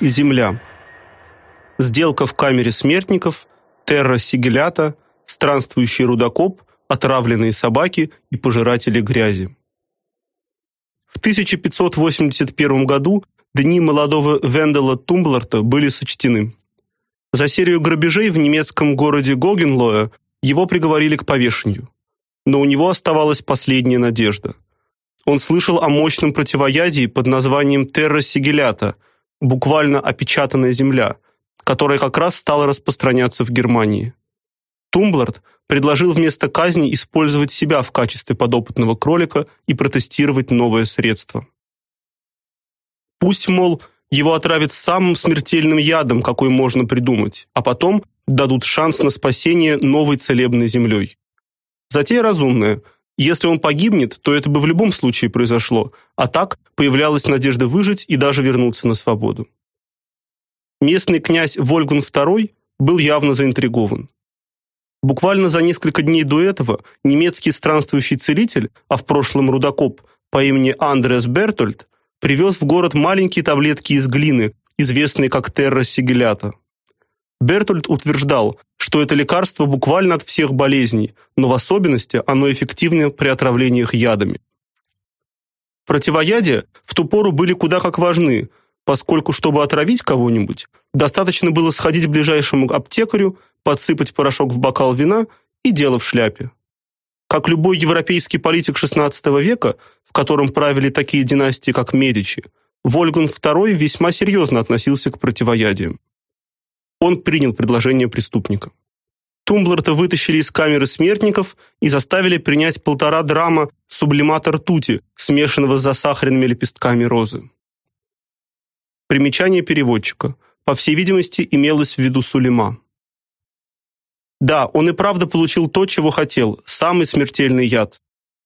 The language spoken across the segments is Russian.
Земля. Сделка в камере смертников, терра сигилята, странствующий рудокоп, отравленные собаки и пожиратели грязи. В 1581 году дни молодого Вендела Тумблерта были сочтены. За серию грабежей в немецком городе Гогенлоя его приговорили к повешению. Но у него оставалась последняя надежда. Он слышал о мощном противоядии под названием терра сигиллата, буквально опечатанная земля, которая как раз стала распространяться в Германии. Тумблерт предложил вместо казни использовать себя в качестве подопытного кролика и протестировать новое средство. Пусть, мол, его отравят самым смертельным ядом, какой можно придумать, а потом дадут шанс на спасение новой целебной землей. Затея разумная. Если он погибнет, то это бы в любом случае произошло, а так появлялась надежда выжить и даже вернуться на свободу. Местный князь Вольгун II был явно заинтригован. Буквально за несколько дней до этого немецкий странствующий целитель, а в прошлом рудокоп по имени Андреас Бертольд, привез в город маленькие таблетки из глины, известные как терра сигилята. Бертольд утверждал, что это лекарство буквально от всех болезней, но в особенности оно эффективно при отравлениях ядами. Противоядия в ту пору были куда как важны, поскольку чтобы отравить кого-нибудь, достаточно было сходить к ближайшему аптекарю, подсыпать порошок в бокал вина и дело в шляпе. Как любой европейский политик XVI века, в котором правили такие династии, как Медичи, Вольган II весьма серьезно относился к противоядиям. Он принял предложение преступника. Тумблерта вытащили из камеры смертников и заставили принять полтора драма сублимата ртути, смешанного с засахаренными лепестками розы. Примечание переводчика. По всей видимости, имелось в виду сулима. Да, он и правда получил то, чего хотел самый смертельный яд.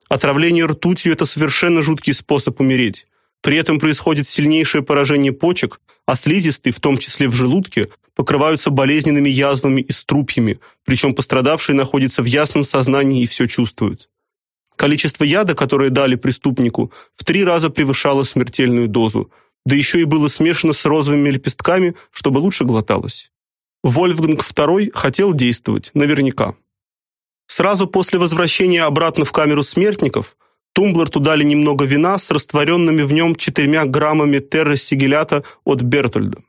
Отравление ртутью это совершенно жуткий способ умереть. При этом происходит сильнейшее поражение почек, а слизистые, в том числе в желудке, покрываются болезненными язвами и струпьями, причем пострадавший находится в ясном сознании и все чувствует. Количество яда, которое дали преступнику, в три раза превышало смертельную дозу, да еще и было смешано с розовыми лепестками, чтобы лучше глоталось. Вольфганг II хотел действовать, наверняка. Сразу после возвращения обратно в камеру смертников Тумблерту дали немного вина с растворенными в нем четырьмя граммами террасигилята от Бертольда.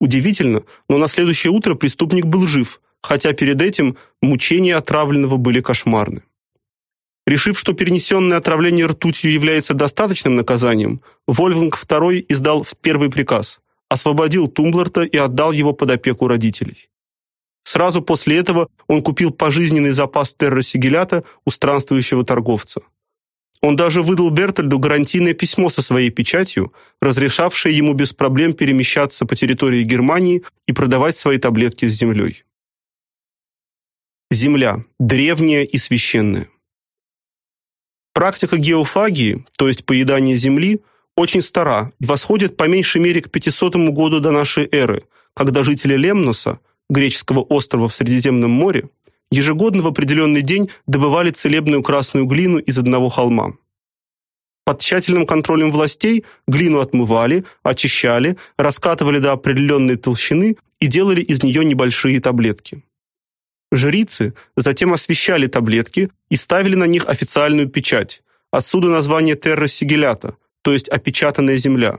Удивительно, но на следующее утро преступник был жив, хотя перед этим мучения отравленного были кошмарны. Решив, что перенесенное отравление ртутью является достаточным наказанием, Вольфганг II издал первый приказ освободил Тумблерта и отдал его под опеку родителей. Сразу после этого он купил пожизненный запас террасигилята у странствующего торговца. Он даже выдал Бертольду гарантийное письмо со своей печатью, разрешавшее ему без проблем перемещаться по территории Германии и продавать свои таблетки с землей. Земля древняя и священная. Практика геофагии, то есть поедания земли, очень стара и восходит по меньшей мере к 500 году до нашей эры, когда жители Лемноса, греческого острова в Средиземном море, ежегодно в определенный день добывали целебную красную глину из одного холма. Под тщательным контролем властей глину отмывали, очищали, раскатывали до определенной толщины и делали из нее небольшие таблетки. Жрицы затем освещали таблетки и ставили на них официальную печать. Отсюда название терра сигилята, то есть опечатанная земля.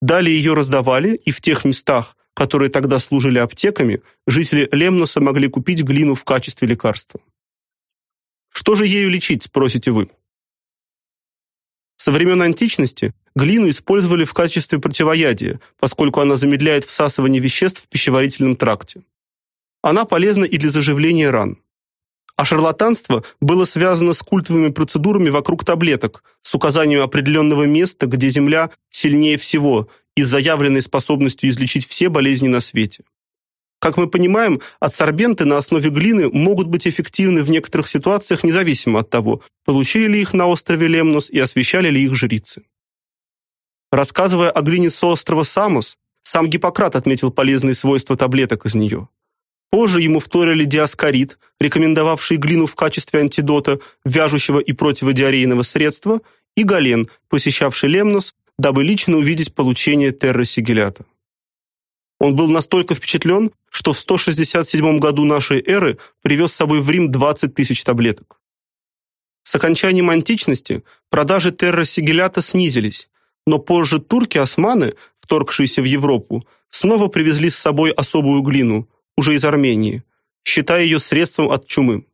Далее ее раздавали, и в тех местах, которые тогда служили аптеками, жители Лемноса могли купить глину в качестве лекарства. Что же ею лечить, спросите вы? Со времен античности глину использовали в качестве противоядия, поскольку она замедляет всасывание веществ в пищеварительном тракте. Она полезна и для заживления ран. А шарлатанство было связано с культовыми процедурами вокруг таблеток, с указанием определенного места, где земля сильнее всего, и заявленной способностью излечить все болезни на свете. Как мы понимаем, адсорбенты на основе глины могут быть эффективны в некоторых ситуациях независимо от того, получили ли их на острове Лемнос и освещали ли их жрицы. Рассказывая о глине с острова Самос, сам Гиппократ отметил полезные свойства таблеток из нее. Позже ему вторили диаскорид, рекомендовавший глину в качестве антидота, вяжущего и противодиарейного средства, и Гален, посещавший Лемнос, дабы лично увидеть получение терросигилята. Он был настолько впечатлен, что в 167 году нашей эры привез с собой в Рим 20 тысяч таблеток. С окончанием античности продажи терросигилята снизились, но позже турки-османы, вторгшиеся в Европу, снова привезли с собой особую глину, уже из Армении, считая ее средством от чумы.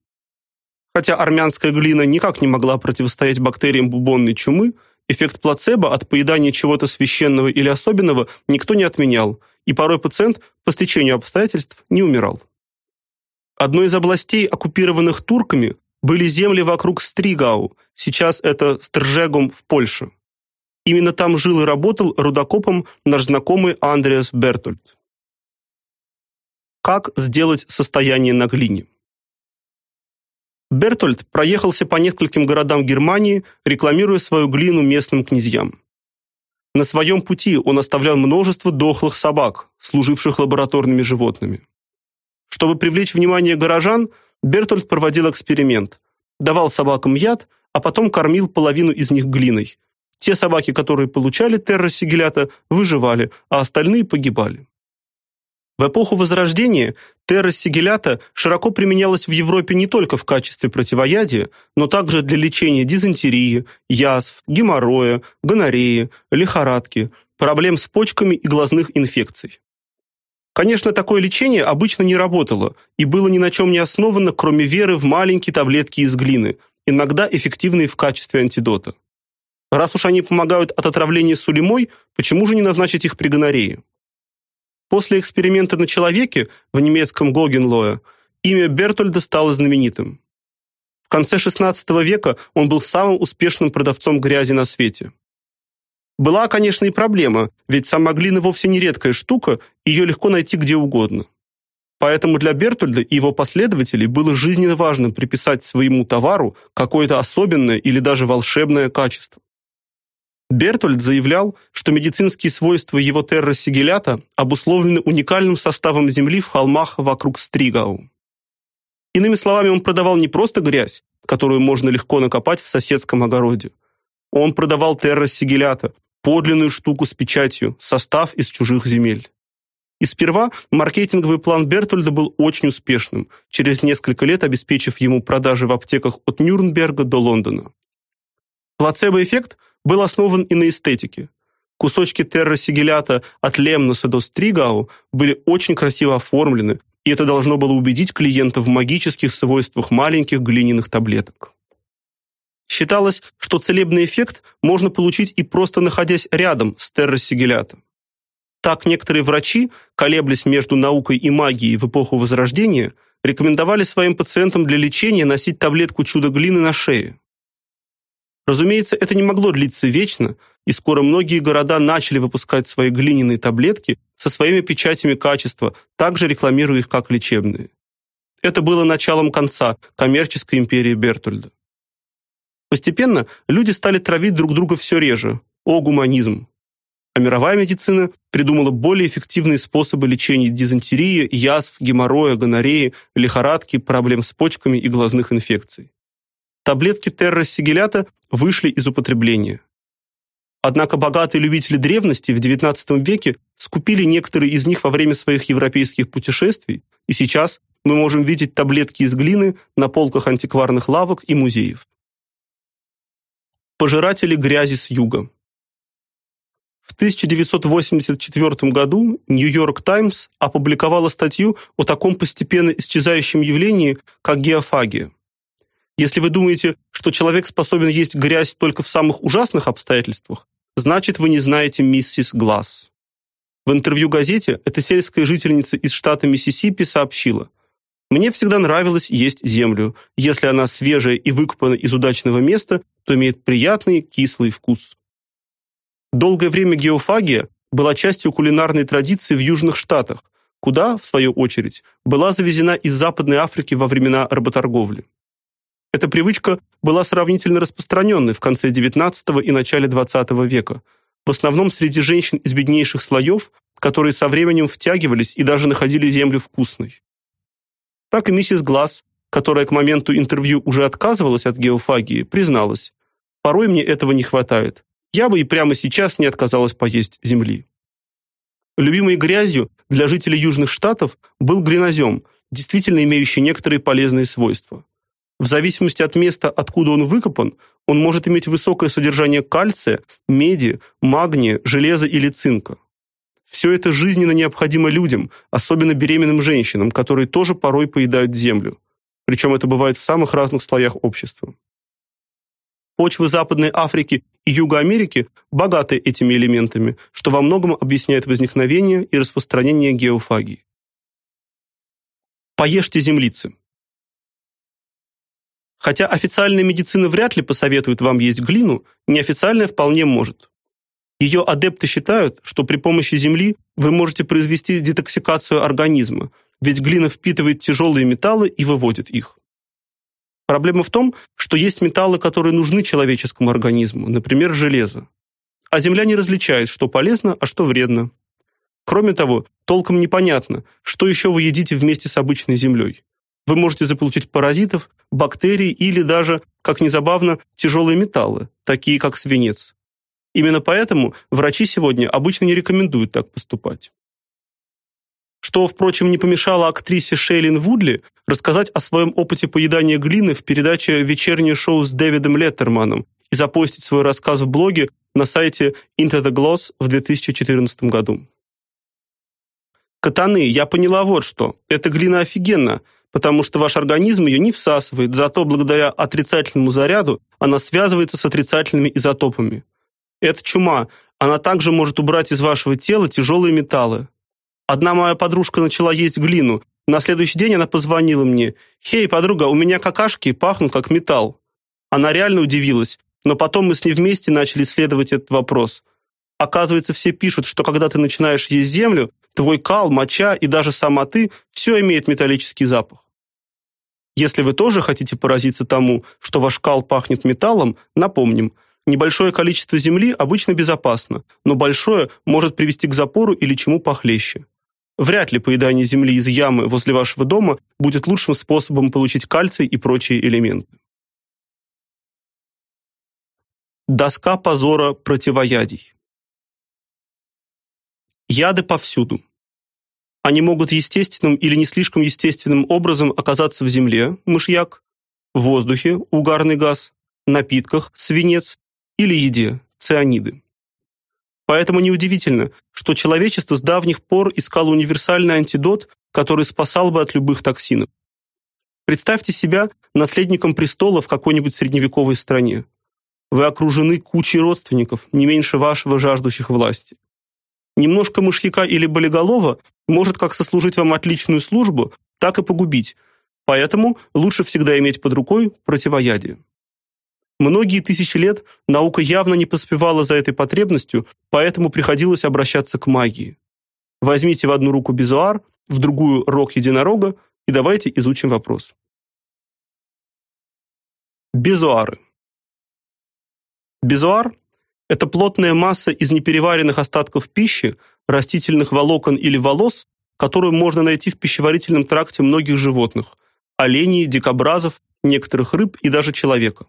Хотя армянская глина никак не могла противостоять бактериям бубонной чумы, эффект плацебо от поедания чего-то священного или особенного никто не отменял, и порой пациент по стечению обстоятельств не умирал. Одной из областей, оккупированных турками, были земли вокруг Стригау, сейчас это Стржегом в Польше. Именно там жил и работал рудокопом наш знакомый Андреас Бертольд. Как сделать состояние на глине? Бертольд проехался по нескольким городам Германии, рекламируя свою глину местным князьям. На своем пути он оставлял множество дохлых собак, служивших лабораторными животными. Чтобы привлечь внимание горожан, Бертольд проводил эксперимент. Давал собакам яд, а потом кормил половину из них глиной. Те собаки, которые получали терросигилята, выживали, а остальные погибали. В эпоху Возрождения терросигилята широко применялась в Европе не только в качестве противоядия, но также для лечения дизентерии, язв, геморроя, гонореи, лихорадки, проблем с почками и глазных инфекций. Конечно, такое лечение обычно не работало и было ни на чем не основано, кроме веры в маленькие таблетки из глины, иногда эффективные в качестве антидота. Раз уж они помогают от отравления сулемой, почему же не назначить их при гонорее? После эксперимента на человеке в немецком Гогенлое имя Бертольда стало знаменитым. В конце XVI века он был самым успешным продавцом грязи на свете. Была, конечно, и проблема, ведь сама глина вовсе не редкая штука, ее легко найти где угодно. Поэтому для Бертольда и его последователей было жизненно важно приписать своему товару какое-то особенное или даже волшебное качество. Бертольд заявлял, что медицинские свойства его терросигилята обусловлены уникальным составом земли в холмах вокруг Стригау. Иными словами, он продавал не просто грязь, которую можно легко накопать в соседском огороде. Он продавал терросигилята, подлинную штуку с печатью, состав из чужих земель. И сперва маркетинговый план Бертольда был очень успешным, через несколько лет обеспечив ему продажи в аптеках от Нюрнберга до Лондона. Плацебо-эффект был основан и на эстетике. Кусочки терросигилята от Лемноса до Стригау были очень красиво оформлены, и это должно было убедить клиента в магических свойствах маленьких глиняных таблеток. Считалось, что целебный эффект можно получить и просто находясь рядом с терросигилятом. Так некоторые врачи, колеблясь между наукой и магией в эпоху Возрождения, рекомендовали своим пациентам для лечения носить таблетку чудо-глины на шее. Разумеется, это не могло длиться вечно, и скоро многие города начали выпускать свои глиняные таблетки со своими печатями качества, также рекламируя их как лечебные. Это было началом конца коммерческой империи Бертольда. Постепенно люди стали травить друг друга все реже. О гуманизм. А мировая медицина придумала более эффективные способы лечения дизентерии, язв, геморроя, гонореи, лихорадки, проблем с почками и глазных инфекций таблетки терросигилята вышли из употребления. Однако богатые любители древности в XIX веке скупили некоторые из них во время своих европейских путешествий, и сейчас мы можем видеть таблетки из глины на полках антикварных лавок и музеев. Пожиратели грязи с юга. В 1984 году Нью-Йорк Таймс опубликовала статью о таком постепенно исчезающем явлении, как геофагия. Если вы думаете, что человек способен есть грязь только в самых ужасных обстоятельствах, значит, вы не знаете миссис Гласс. В интервью газете эта сельская жительница из штата Миссисипи сообщила: "Мне всегда нравилось есть землю. Если она свежая и выкопана из удачного места, то имеет приятный кислый вкус". Долгое время геофагия была частью кулинарной традиции в южных штатах, куда, в свою очередь, была завезена из Западной Африки во времена работорговли. Эта привычка была сравнительно распространенной в конце XIX и начале XX века, в основном среди женщин из беднейших слоев, которые со временем втягивались и даже находили землю вкусной. Так и миссис Гласс, которая к моменту интервью уже отказывалась от геофагии, призналась: "Порой мне этого не хватает. я бы и прямо сейчас не отказалась поесть земли. Любимой грязью для жителей южных штатов был глинозем, действительно имеющий некоторые полезные свойства. В зависимости от места, откуда он выкопан, он может иметь высокое содержание кальция, меди, магния, железа или цинка. Все это жизненно необходимо людям, особенно беременным женщинам, которые тоже порой поедают землю. Причем это бывает в самых разных слоях общества. Почвы Западной Африки и Юга Америки богаты этими элементами, что во многом объясняет возникновение и распространение геофагии. Поешьте землицы. Хотя официальная медицина вряд ли посоветует вам есть глину, неофициальная вполне может. Ее адепты считают, что при помощи земли вы можете произвести детоксикацию организма, ведь глина впитывает тяжелые металлы и выводит их. Проблема в том, что есть металлы, которые нужны человеческому организму, например, железо. А Земля не различает, что полезно, а что вредно. Кроме того, толком непонятно, что еще вы едите вместе с обычной землей. Вы можете заполучить паразитов, бактерий или даже, как ни забавно, тяжелые металлы, такие как свинец. Именно поэтому врачи сегодня обычно не рекомендуют так поступать что, впрочем, не помешало актрисе Шейлин Вудли рассказать о своем опыте поедания глины в передаче «Вечернее шоу с Дэвидом Леттерманом» и запостить свой рассказ в блоге на сайте Into the Gloss в 2014 году. Катаны, я поняла вот что. Эта глина офигенна, потому что ваш организм ее не всасывает, зато благодаря отрицательному заряду она связывается с отрицательными изотопами. Это чума. Она также может убрать из вашего тела тяжелые металлы. Одна моя подружка начала есть глину. На следующий день она позвонила мне. «Хей, подруга, у меня какашки пахнут как металл». Она реально удивилась, но потом мы с ней вместе начали исследовать этот вопрос. Оказывается, все пишут, что когда ты начинаешь есть землю, твой кал, моча и даже сама ты все имеет металлический запах. Если вы тоже хотите поразиться тому, что ваш кал пахнет металлом, напомним, небольшое количество земли обычно безопасно, но большое может привести к запору или чему похлеще. Вряд ли поедание земли из ямы возле вашего дома будет лучшим способом получить кальций и прочие элементы. Доска позора противоядий. Яды повсюду. Они могут естественным или не слишком естественным образом оказаться в земле, мышьяк, в воздухе, угарный газ, напитках, свинец или еде, цианиды. Поэтому неудивительно, что человечество с давних пор искало универсальный антидот, который спасал бы от любых токсинов. Представьте себя наследником престола в какой-нибудь средневековой стране. Вы окружены кучей родственников, не меньше вашего жаждущих власти. Немножко мышьяка или болиголова может как сослужить вам отличную службу, так и погубить. Поэтому лучше всегда иметь под рукой противоядие. Многие тысячи лет наука явно не поспевала за этой потребностью, поэтому приходилось обращаться к магии. Возьмите в одну руку безуар, в другую рог единорога и давайте изучим вопрос. Безуары. Безуар это плотная масса из непереваренных остатков пищи, растительных волокон или волос, которую можно найти в пищеварительном тракте многих животных: оленей, дикобразов, некоторых рыб и даже человека.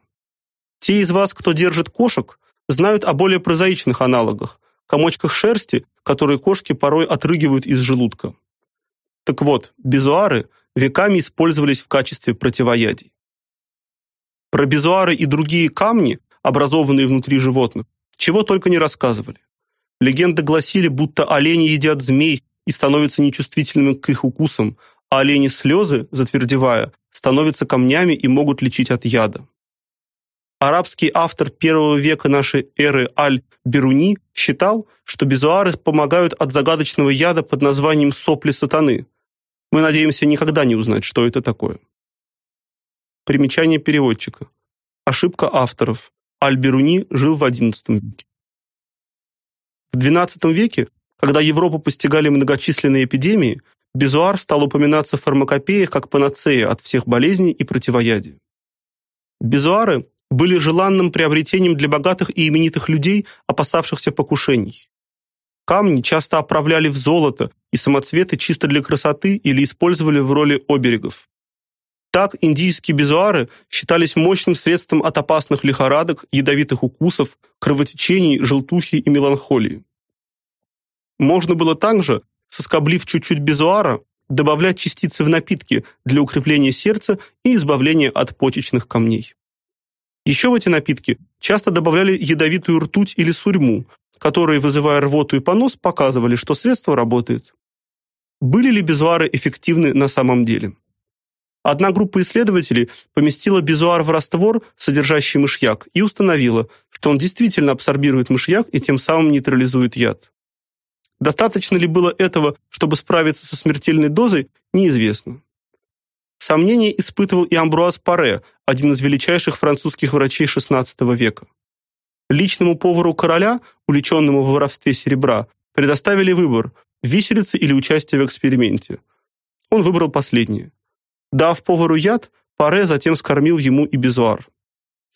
Те из вас, кто держит кошек, знают о более прозаичных аналогах комочках шерсти, которые кошки порой отрыгивают из желудка. Так вот, безуары веками использовались в качестве противоядий. Про безуары и другие камни, образованные внутри животных, чего только не рассказывали. Легенды гласили, будто олени едят змей и становятся нечувствительными к их укусам, а олени слезы, затвердевая, становятся камнями и могут лечить от яда. Арабский автор первого века нашей эры Аль-Бируни считал, что безуары помогают от загадочного яда под названием сопли сатаны. Мы надеемся никогда не узнать, что это такое. Примечание переводчика. Ошибка авторов. Аль-Бируни жил в XI веке. В XII веке, когда Европу постигали многочисленные эпидемии, безуар стал упоминаться в фармакопеях как панацея от всех болезней и противоядий. Безуары были желанным приобретением для богатых и именитых людей, опасавшихся покушений. Камни часто оправляли в золото и самоцветы чисто для красоты или использовали в роли оберегов. Так индийские безуары считались мощным средством от опасных лихорадок, ядовитых укусов, кровотечений, желтухи и меланхолии. Можно было также, соскоблив чуть-чуть безуара, добавлять частицы в напитки для укрепления сердца и избавления от почечных камней. Еще в эти напитки часто добавляли ядовитую ртуть или сурьму, которые, вызывая рвоту и понос, показывали, что средство работает. Были ли безуары эффективны на самом деле? Одна группа исследователей поместила безуар в раствор, содержащий мышьяк, и установила, что он действительно абсорбирует мышьяк и тем самым нейтрализует яд. Достаточно ли было этого, чтобы справиться со смертельной дозой, неизвестно. Сомнения испытывал и Амбруаз Паре, один из величайших французских врачей XVI века. Личному повару короля, увлеченному в воровстве серебра, предоставили выбор – виселица или участие в эксперименте. Он выбрал последнее. Дав повару яд, Паре затем скормил ему и безуар.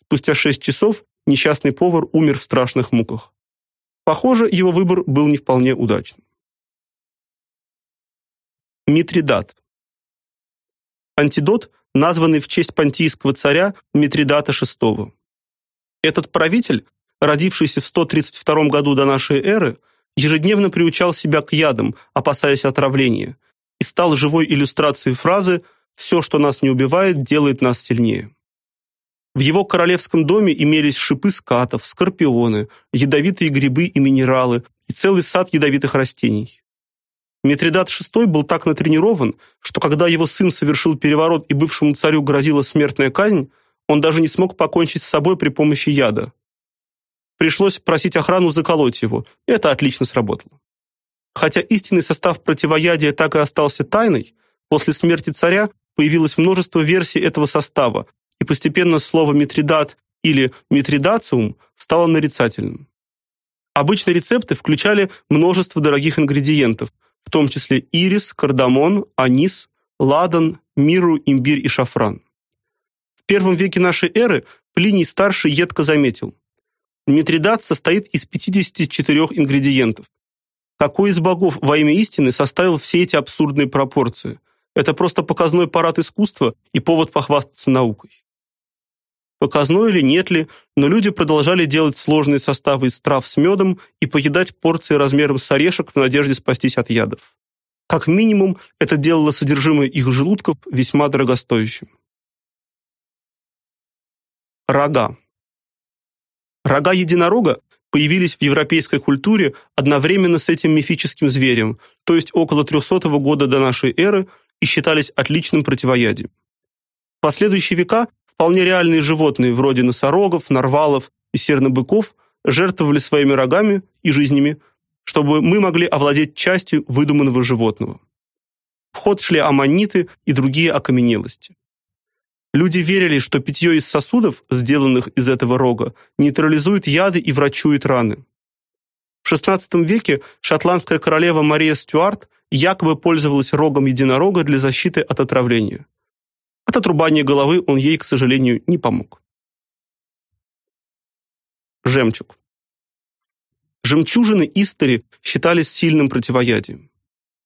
Спустя шесть часов несчастный повар умер в страшных муках. Похоже, его выбор был не вполне удачным. Митридат. Антидот, названный в честь понтийского царя Митридата VI. Этот правитель, родившийся в 132 году до нашей эры, ежедневно приучал себя к ядам, опасаясь отравления, и стал живой иллюстрацией фразы все, что нас не убивает, делает нас сильнее. В его королевском доме имелись шипы скатов, скорпионы, ядовитые грибы и минералы и целый сад ядовитых растений. Митридат VI был так натренирован, что когда его сын совершил переворот и бывшему царю грозила смертная казнь, он даже не смог покончить с собой при помощи яда. Пришлось просить охрану заколоть его. Это отлично сработало. Хотя истинный состав противоядия так и остался тайной, после смерти царя появилось множество версий этого состава, и постепенно слово митридат или митридациум стало нарицательным. Обычно рецепты включали множество дорогих ингредиентов, в том числе ирис, кардамон, анис, ладан, миру, имбирь и шафран. В первом веке нашей эры Плиний старший едко заметил: Митридат состоит из 54 ингредиентов. Какой из богов во имя истины составил все эти абсурдные пропорции? Это просто показной парад искусства и повод похвастаться наукой. Показной или нет ли, но люди продолжали делать сложные составы из трав с медом и поедать порции размером с орешек в надежде спастись от ядов. Как минимум, это делало содержимое их желудков весьма дорогостоящим. Рога. Рога единорога появились в европейской культуре одновременно с этим мифическим зверем, то есть около 300 года до нашей эры, и считались отличным противоядием. В последующие века вполне реальные животные, вроде носорогов, нарвалов и сернобыков, жертвовали своими рогами и жизнями, чтобы мы могли овладеть частью выдуманного животного. В ход шли аммониты и другие окаменелости. Люди верили, что питье из сосудов, сделанных из этого рога, нейтрализует яды и врачует раны. В XVI веке шотландская королева Мария Стюарт якобы пользовалась рогом единорога для защиты от отравления. От отрубания головы он ей, к сожалению, не помог. Жемчуг. Жемчужины истори считались сильным противоядием.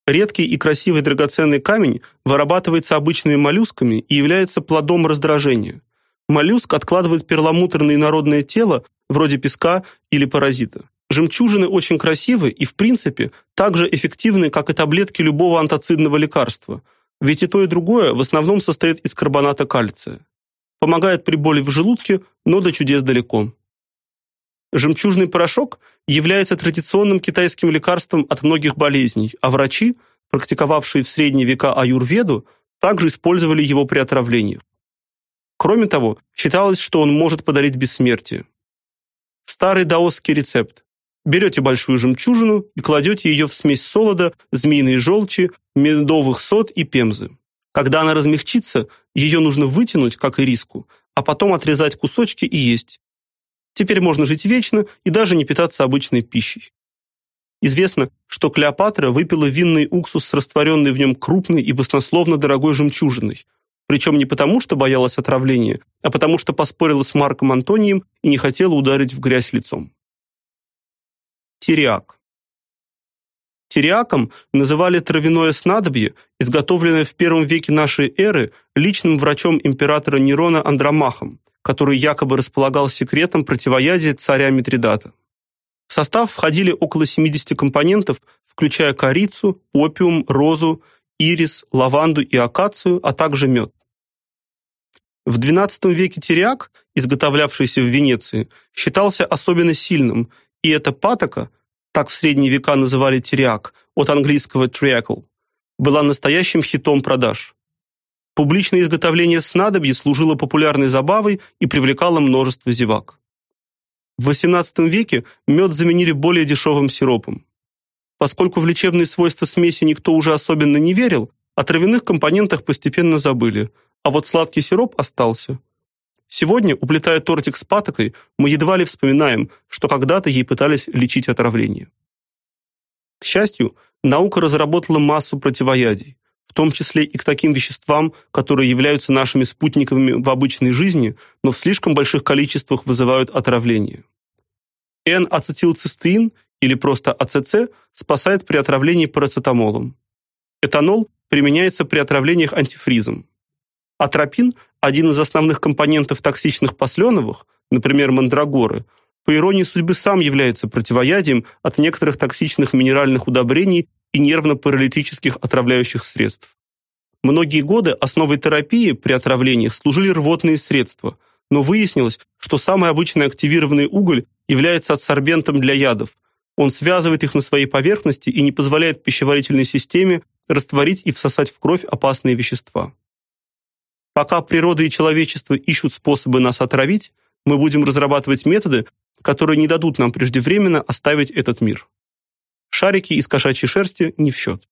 Редкий и красивый драгоценный камень вырабатывается обычными моллюсками и является плодом раздражения. Моллюск откладывает перламутр на инородное тело, вроде песка или паразита. Жемчужины очень красивы и, в принципе, так же эффективны, как и таблетки любого антоцидного лекарства, ведь и то, и другое в основном состоит из карбоната кальция. Помогает при боли в желудке, но до чудес далеко. Жемчужный порошок является традиционным китайским лекарством от многих болезней, а врачи, практиковавшие в средние века аюрведу, также использовали его при отравлениях. Кроме того, считалось, что он может подарить бессмертие. Старый даосский рецепт. Берете большую жемчужину и кладете ее в смесь солода, змеиной желчи, медовых сод и пемзы. Когда она размягчится, ее нужно вытянуть, как и риску, а потом отрезать кусочки и есть. Теперь можно жить вечно и даже не питаться обычной пищей. Известно, что Клеопатра выпила винный уксус с растворенной в нем крупной и баснословно дорогой жемчужиной, причем не потому, что боялась отравления, а потому что поспорила с Марком Антонием и не хотела ударить в грязь лицом. Тириак. Тириаком называли травяное снадобье, изготовленное в первом веке нашей эры личным врачом императора Нерона Андромахом, который якобы располагал секретом противоядия царя Митридата. В состав входили около 70 компонентов, включая корицу, опиум, розу, ирис, лаванду и акацию, а также мед. В XII веке тириак, изготовлявшийся в Венеции, считался особенно сильным, и эта патока, так в средние века называли тириак, от английского treacle, была настоящим хитом продаж. Публичное изготовление снадобья служило популярной забавой и привлекало множество зевак. В XVIII веке мед заменили более дешевым сиропом. Поскольку в лечебные свойства смеси никто уже особенно не верил, о травяных компонентах постепенно забыли – а вот сладкий сироп остался. Сегодня, уплетая тортик с патокой, мы едва ли вспоминаем, что когда-то ей пытались лечить отравление. К счастью, наука разработала массу противоядий, в том числе и к таким веществам, которые являются нашими спутниками в обычной жизни, но в слишком больших количествах вызывают отравление. N-ацетилцистеин или просто АЦЦ спасает при отравлении парацетамолом. Этанол применяется при отравлениях антифризом. Атропин, один из основных компонентов токсичных посленовых, например, мандрагоры, по иронии судьбы сам является противоядием от некоторых токсичных минеральных удобрений и нервно-паралитических отравляющих средств. Многие годы основой терапии при отравлениях служили рвотные средства, но выяснилось, что самый обычный активированный уголь является адсорбентом для ядов. Он связывает их на своей поверхности и не позволяет пищеварительной системе растворить и всосать в кровь опасные вещества. Пока природа и человечество ищут способы нас отравить, мы будем разрабатывать методы, которые не дадут нам преждевременно оставить этот мир. Шарики из кошачьей шерсти не в счет.